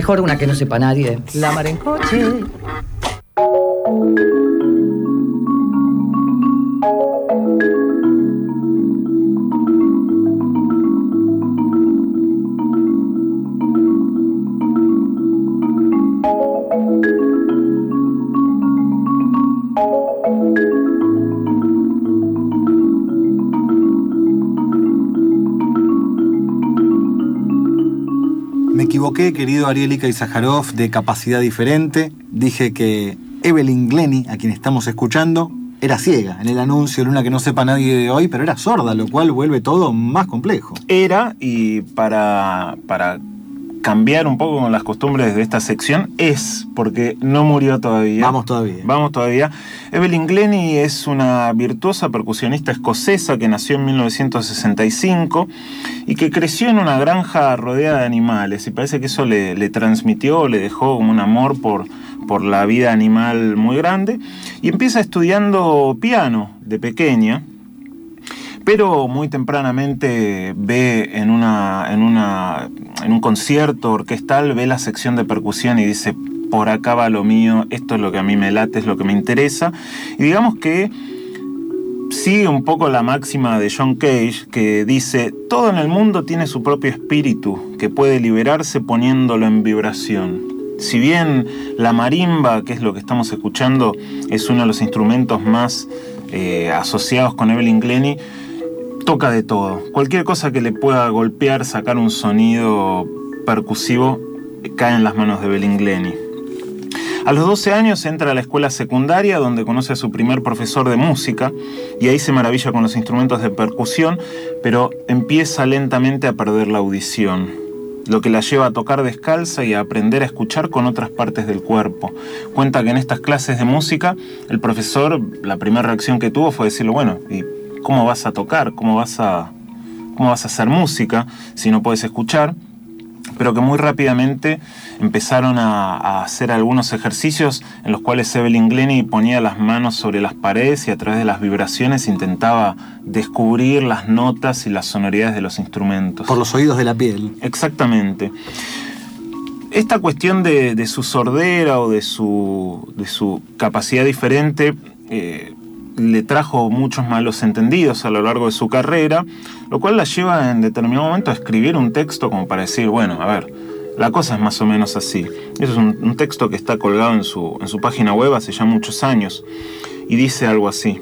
Mejor una que no sepa nadie. La mar en coche. Equivoqué, querido Arielika y Zaharov, de capacidad diferente. Dije que Evelyn Glenny, a quien estamos escuchando, era ciega en el anuncio Luna que no sepa nadie de hoy, pero era sorda, lo cual vuelve todo más complejo. Era, y para, para cambiar un poco con las costumbres de esta sección, es, porque no murió todavía. Vamos todavía. Vamos todavía. Evelyn Glennie es una virtuosa percusionista escocesa que nació en 1965 y que creció en una granja rodeada de animales. Y parece que eso le, le transmitió, le dejó como un amor por, por la vida animal muy grande. Y empieza estudiando piano de pequeña pero muy tempranamente ve en, una, en, una, en un concierto orquestal, ve la sección de percusión y dice, por acá va lo mío, esto es lo que a mí me late, es lo que me interesa. Y digamos que sigue un poco la máxima de John Cage que dice, todo en el mundo tiene su propio espíritu que puede liberarse poniéndolo en vibración. Si bien la marimba, que es lo que estamos escuchando, es uno de los instrumentos más eh, asociados con Evelyn Glennie, toca de todo. Cualquier cosa que le pueda golpear, sacar un sonido percusivo, cae en las manos de Evelyn Glennie. A los 12 años entra a la escuela secundaria donde conoce a su primer profesor de música y ahí se maravilla con los instrumentos de percusión, pero empieza lentamente a perder la audición, lo que la lleva a tocar descalza y a aprender a escuchar con otras partes del cuerpo. Cuenta que en estas clases de música el profesor, la primera reacción que tuvo fue decirle, bueno, ¿y cómo vas a tocar? ¿Cómo vas a, cómo vas a hacer música si no puedes escuchar? pero que muy rápidamente empezaron a, a, hacer algunos ejercicios en los cuales Evelyn Glennie ponía las manos sobre las paredes y a través de las vibraciones intentaba descubrir las notas y las sonoridades de los instrumentos. Por los oídos de la piel. Exactamente. Esta cuestión de, de su sordera o de su, de su capacidad diferente eh, le trajo muchos malos entendidos a lo largo de su carrera, lo cual la lleva en determinado momento a escribir un texto como para decir, bueno, a ver, la cosa es más o menos así. Eso es un, texto que está colgado en su, en su página web hace ya muchos años y dice algo así.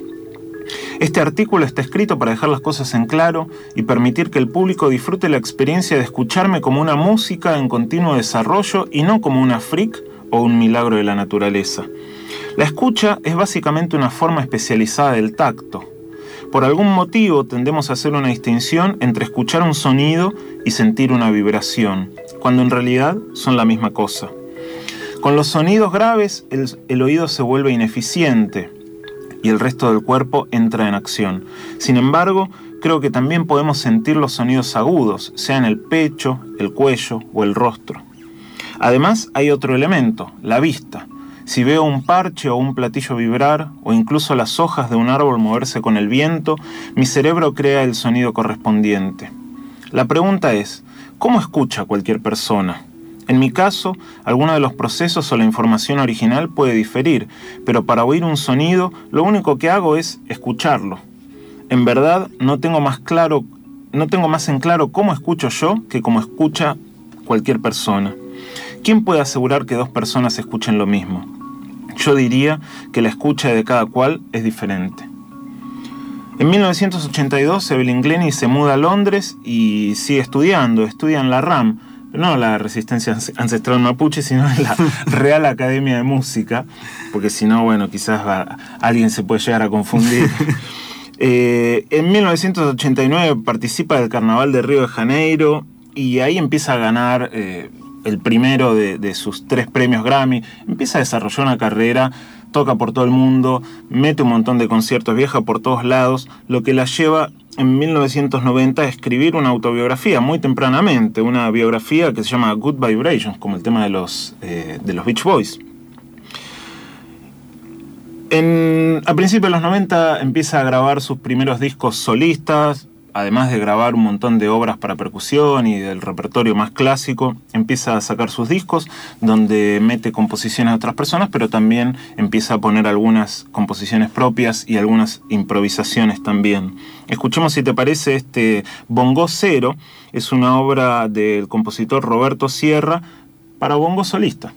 Este artículo está escrito para dejar las cosas en claro y permitir que el público disfrute la experiencia de escucharme como una música en continuo desarrollo y no como una freak o un milagro de la naturaleza. La escucha es básicamente una forma especializada del tacto. Por algún motivo tendemos a hacer una distinción entre escuchar un sonido y sentir una vibración, cuando en realidad son la misma cosa. Con los sonidos graves el, el oído se vuelve ineficiente y el resto del cuerpo entra en acción. Sin embargo, creo que también podemos sentir los sonidos agudos, sea en el pecho, el cuello o el rostro. Además, hay otro elemento, la vista. Si veo un parche o un platillo vibrar, o incluso las hojas de un árbol moverse con el viento, mi cerebro crea el sonido correspondiente. La pregunta es, ¿cómo escucha cualquier persona? En mi caso, alguno de los procesos o la información original puede diferir, pero para oír un sonido, lo único que hago es escucharlo. En verdad, no tengo más claro, no tengo más en claro cómo escucho yo que cómo escucha cualquier persona. ¿Quién puede asegurar que dos personas escuchen lo mismo? Yo diría que la escucha de cada cual es diferente. En 1982, Evelyn Glennie se muda a Londres y sigue estudiando. Estudia en la RAM, no la Resistencia Ancestral Mapuche, sino en la Real Academia de Música, porque si no, bueno, quizás va, alguien se puede llegar a confundir. eh, en 1989 participa del Carnaval de Río de Janeiro y ahí empieza a ganar eh, el primero de, sus tres premios Grammy, empieza a desarrollar una carrera, toca por todo el mundo, mete un montón de conciertos, viaja por todos lados, lo que la lleva en 1990 a escribir una autobiografía muy tempranamente, una biografía que se llama Good Vibrations, como el tema de los, eh, de los Beach Boys. En, a principios de los 90 empieza a grabar sus primeros discos solistas, además de grabar un montón de obras para percusión y del repertorio más clásico, empieza a sacar sus discos donde mete composiciones de otras personas, pero también empieza a poner algunas composiciones propias y algunas improvisaciones también. Escuchemos si te parece este Bongo Cero, es una obra del compositor Roberto Sierra para bongo solista.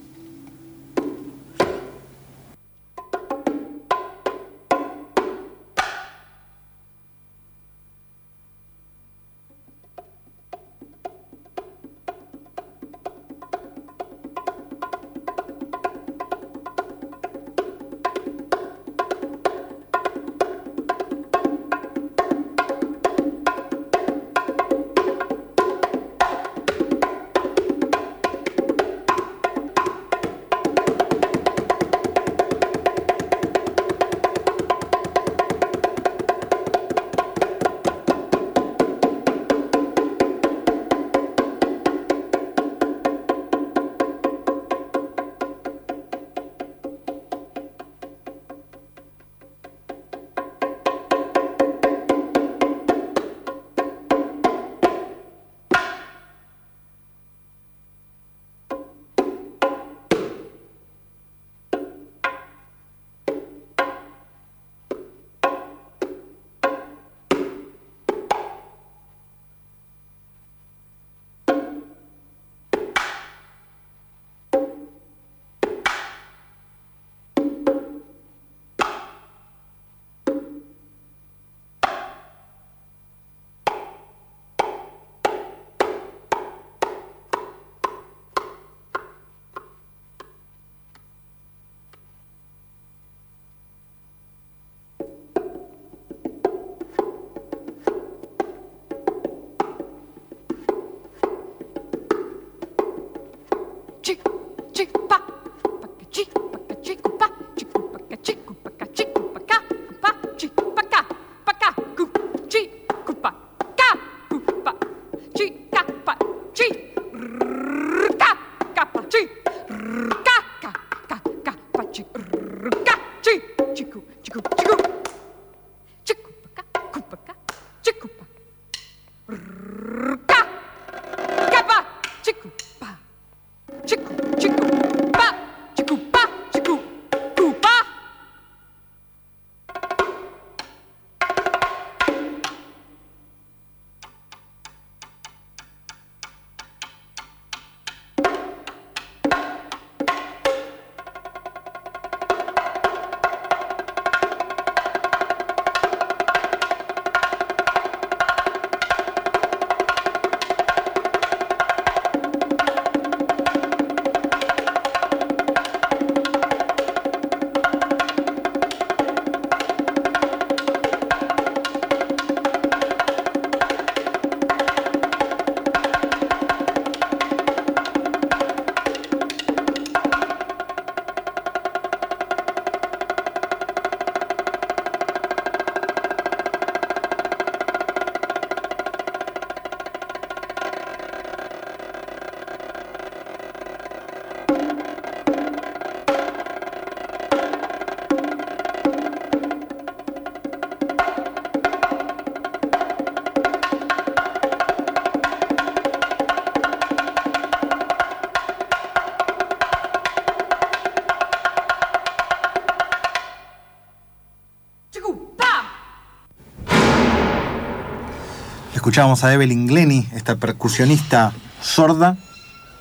Escuchábamos a Evelyn Glenny, esta percusionista sorda,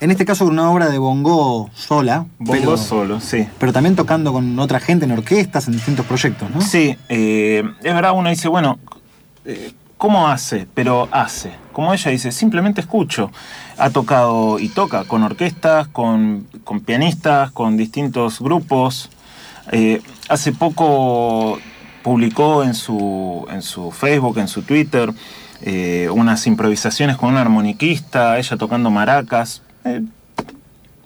en este caso con una obra de bongo sola. Bongo solo, sí. Pero también tocando con otra gente en orquestas, en distintos proyectos, ¿no? Sí, eh, es verdad, uno dice, bueno, eh, ¿cómo hace? Pero hace. Como ella dice, simplemente escucho. Ha tocado y toca con orquestas, con, pianistas, con distintos grupos. Eh, hace poco publicó en su, en su Facebook, en su Twitter, eh, unas improvisaciones con un armoniquista, ella tocando maracas. Eh,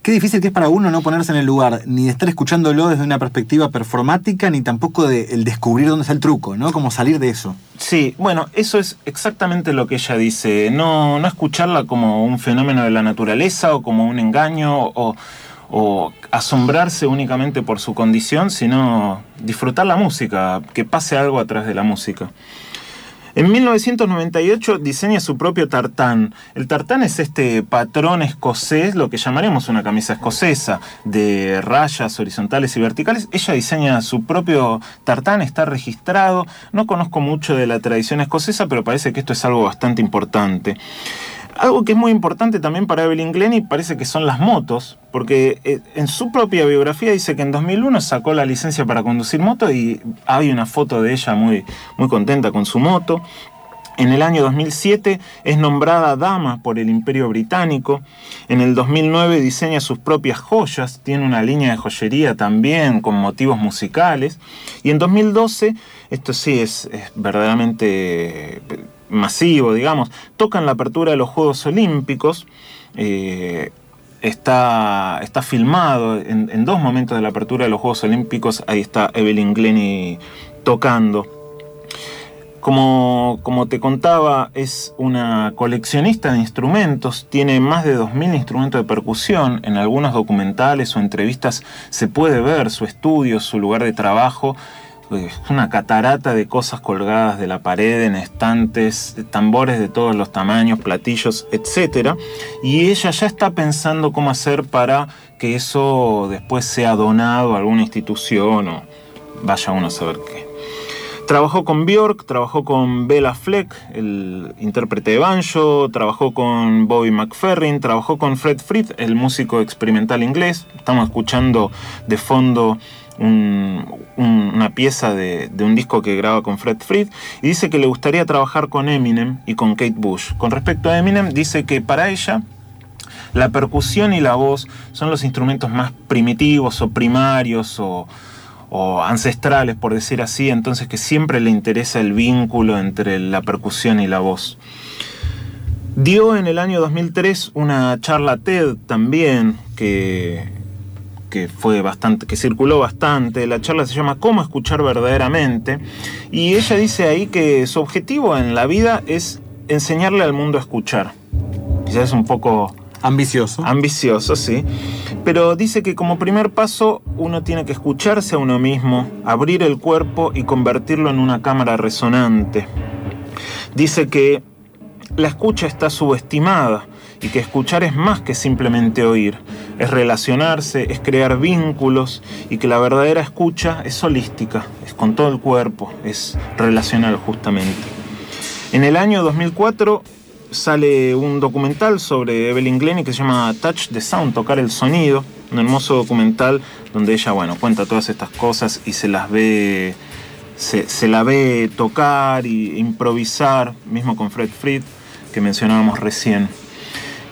Qué difícil que es para uno no ponerse en el lugar, ni de estar escuchándolo desde una perspectiva performática, ni tampoco de el descubrir dónde está el truco, ¿no? Como salir de eso. Sí, bueno, eso es exactamente lo que ella dice. No, no escucharla como un fenómeno de la naturaleza o como un engaño o, o asombrarse únicamente por su condición, sino disfrutar la música, que pase algo atrás de la música. En 1998 diseña su propio tartán. El tartán es este patrón escocés, lo que llamaremos una camisa escocesa, de rayas horizontales y verticales. Ella diseña su propio tartán, está registrado. No conozco mucho de la tradición escocesa, pero parece que esto es algo bastante importante. Algo que es muy importante también para Evelyn Glennie parece que son las motos, porque eh, en su propia biografía dice que en 2001 sacó la licencia para conducir moto y hay una foto de ella muy, muy contenta con su moto. En el año 2007 es nombrada dama por el Imperio Británico. En el 2009 diseña sus propias joyas, tiene una línea de joyería también con motivos musicales. Y en 2012, esto sí es, es verdaderamente masivo, digamos, tocan la apertura de los Juegos Olímpicos. Eh, está, está filmado en, dos momentos de la apertura de los Juegos Olímpicos. Ahí está Evelyn Glennie tocando. Como, como, te contaba, es una coleccionista de instrumentos, tiene más de 2.000 instrumentos de percusión. En algunos documentales o entrevistas se puede ver su estudio, su lugar de trabajo es una catarata de cosas colgadas de la pared en estantes, tambores de todos los tamaños, platillos, etc. Y ella ya está pensando cómo hacer para que eso después sea donado a alguna institución o vaya uno a saber qué. Trabajó con Björk, trabajó con Bella Fleck, el intérprete de banjo, trabajó con Bobby McFerrin, trabajó con Fred Frith, el músico experimental inglés. Estamos escuchando de fondo una pieza de, un disco que graba con Fred Fried y dice que le gustaría trabajar con Eminem y con Kate Bush. Con respecto a Eminem, dice que para ella la percusión y la voz son los instrumentos más primitivos o primarios o, o ancestrales, por decir así, entonces que siempre le interesa el vínculo entre la percusión y la voz. Dio en el año 2003 una charla TED también que que fue bastante, que circuló bastante. La charla se llama Cómo escuchar verdaderamente. Y ella dice ahí que su objetivo en la vida es enseñarle al mundo a escuchar. Quizás es un poco ambicioso. Ambicioso, sí. Pero dice que como primer paso uno tiene que escucharse a uno mismo, abrir el cuerpo y convertirlo en una cámara resonante. Dice que la escucha está subestimada y que escuchar es más que simplemente oír, es relacionarse, es crear vínculos y que la verdadera escucha es holística, es con todo el cuerpo, es relacional justamente. En el año 2004 sale un documental sobre Evelyn Glennie que se llama Touch the Sound, tocar el sonido, un hermoso documental donde ella, bueno, cuenta todas estas cosas y se las ve, se, la ve tocar e improvisar, mismo con Fred Fried, que mencionábamos recién.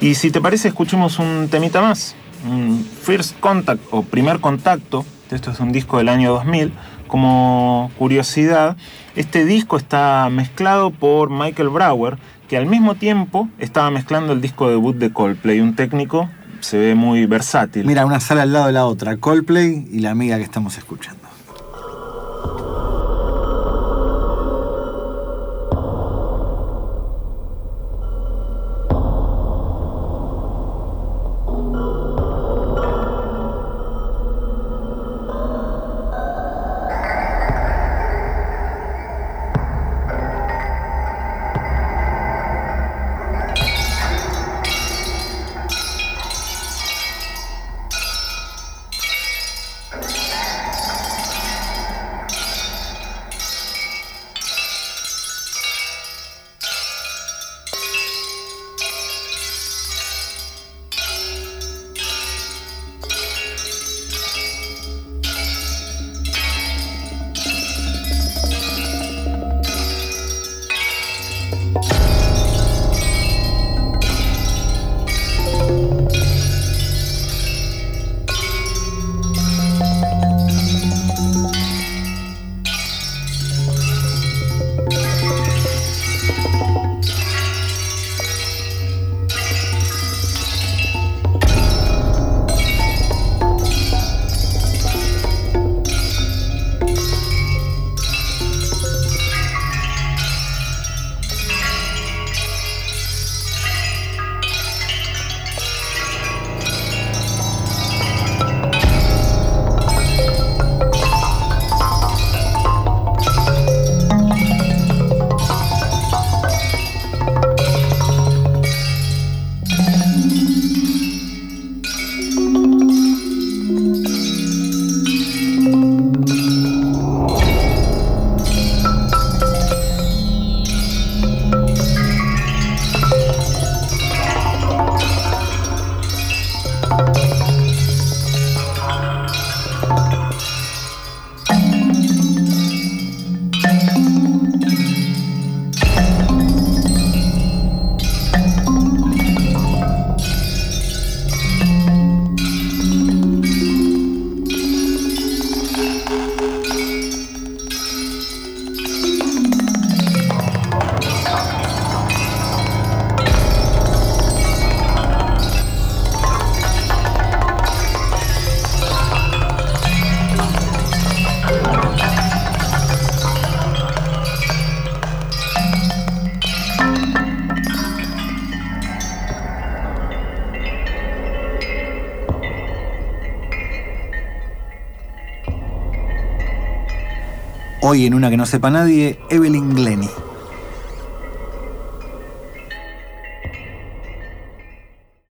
Y si te parece, escuchemos un temita más. Un First Contact o Primer Contacto. Esto es un disco del año 2000. Como curiosidad, este disco está mezclado por Michael Brower, que al mismo tiempo estaba mezclando el disco debut de Coldplay. Un técnico se ve muy versátil. Mira, una sala al lado de la otra, Coldplay y la amiga que estamos escuchando. Hoy en una que no sepa nadie, Evelyn Glennie.